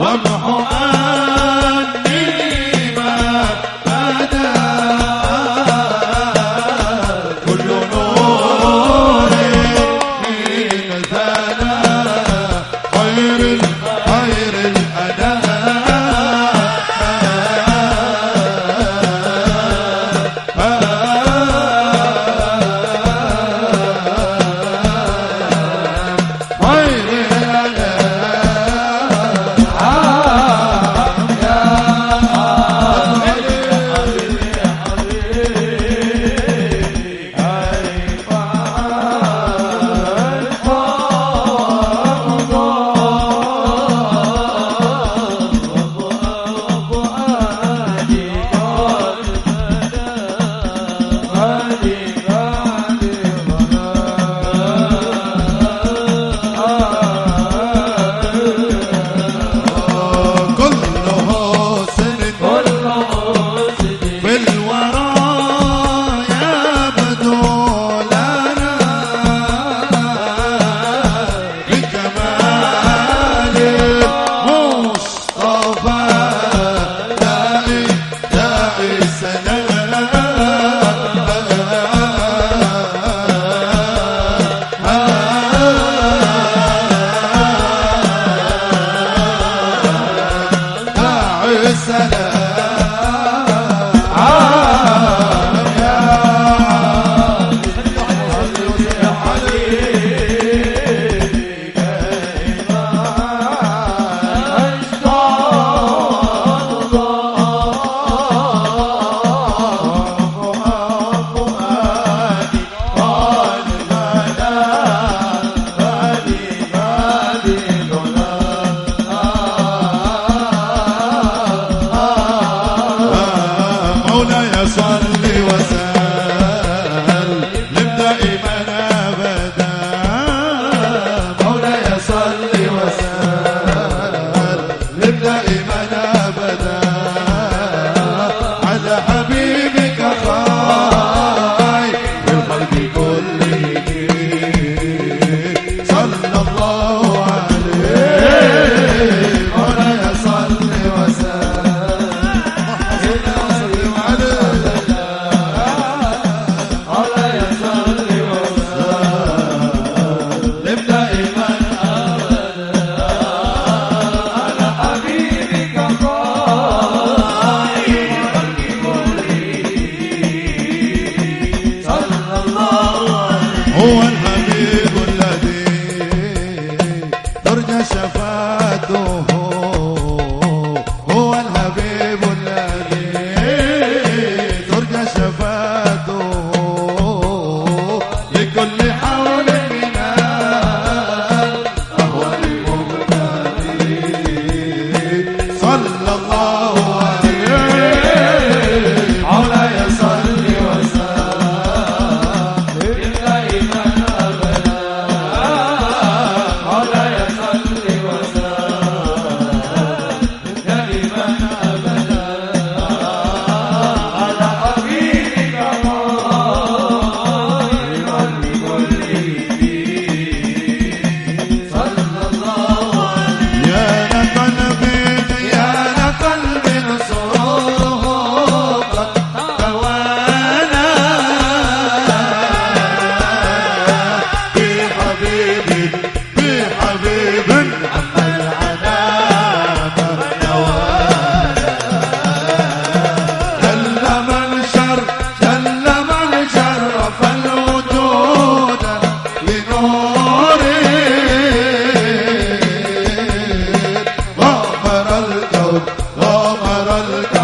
وامحو عني ما بدا كل نور من خير غمر الكرم.